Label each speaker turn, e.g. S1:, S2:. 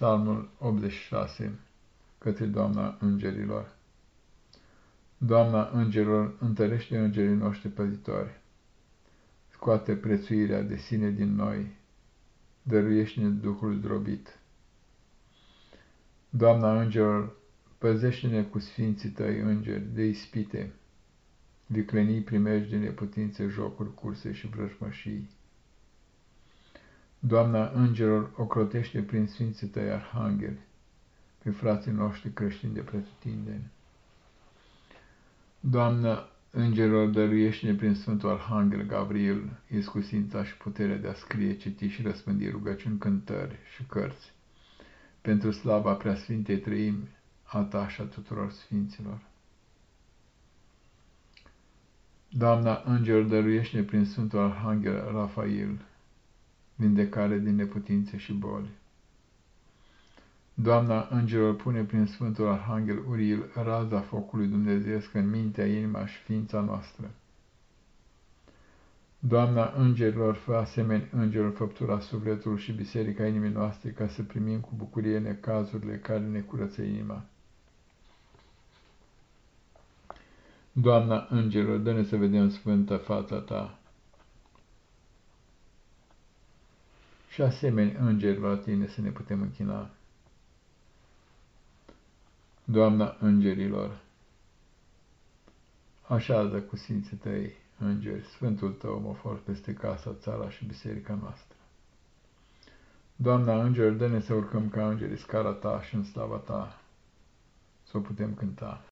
S1: Psalmul 86 către Doamna Îngerilor Doamna Îngerilor, întărește îngerii noștri păzitori, scoate prețuirea de sine din noi, dăruiește-ne Duhul zdrobit. Doamna Îngerilor, păzește-ne cu sfinții tăi îngeri de ispite, viclenii primești de neputințe, jocuri, curse și vrăjmășii. Doamna Îngerilor ocrotește prin Sfinții Tăi Arhangheli pe frații noștri creștini de pretutindeni. Doamna Îngerilor dăruiește-ne prin Sfântul Arhanghel Gabriel iscusința și puterea de a scrie, citi și răspândi rugăciuni, cântări și cărți pentru slava Preasfintei Trăimi a Ta și a tuturor Sfinților. Doamna Îngerilor dăruiește-ne prin Sfântul Arhanghel Rafael vindecare din neputințe și boli. Doamna Îngerilor pune prin Sfântul Arhanghel Uriel raza focului dumnezeiesc în mintea, inima și ființa noastră. Doamna Îngerilor, fă asemeni Îngerilor făptura sufletul și biserica inimii noastre, ca să primim cu bucurie necazurile care ne curăță inima. Doamna Îngerilor, dă-ne să vedem sfântă fața Ta. Și asemeni îngeri la tine să ne putem închina. Doamna îngerilor, așează cu sfinții tăi îngeri, Sfântul tău mofor peste casa, țara și biserica noastră. Doamna îngerilor, dă-ne să urcăm ca îngerii scara ta și în slava ta, să o putem cânta.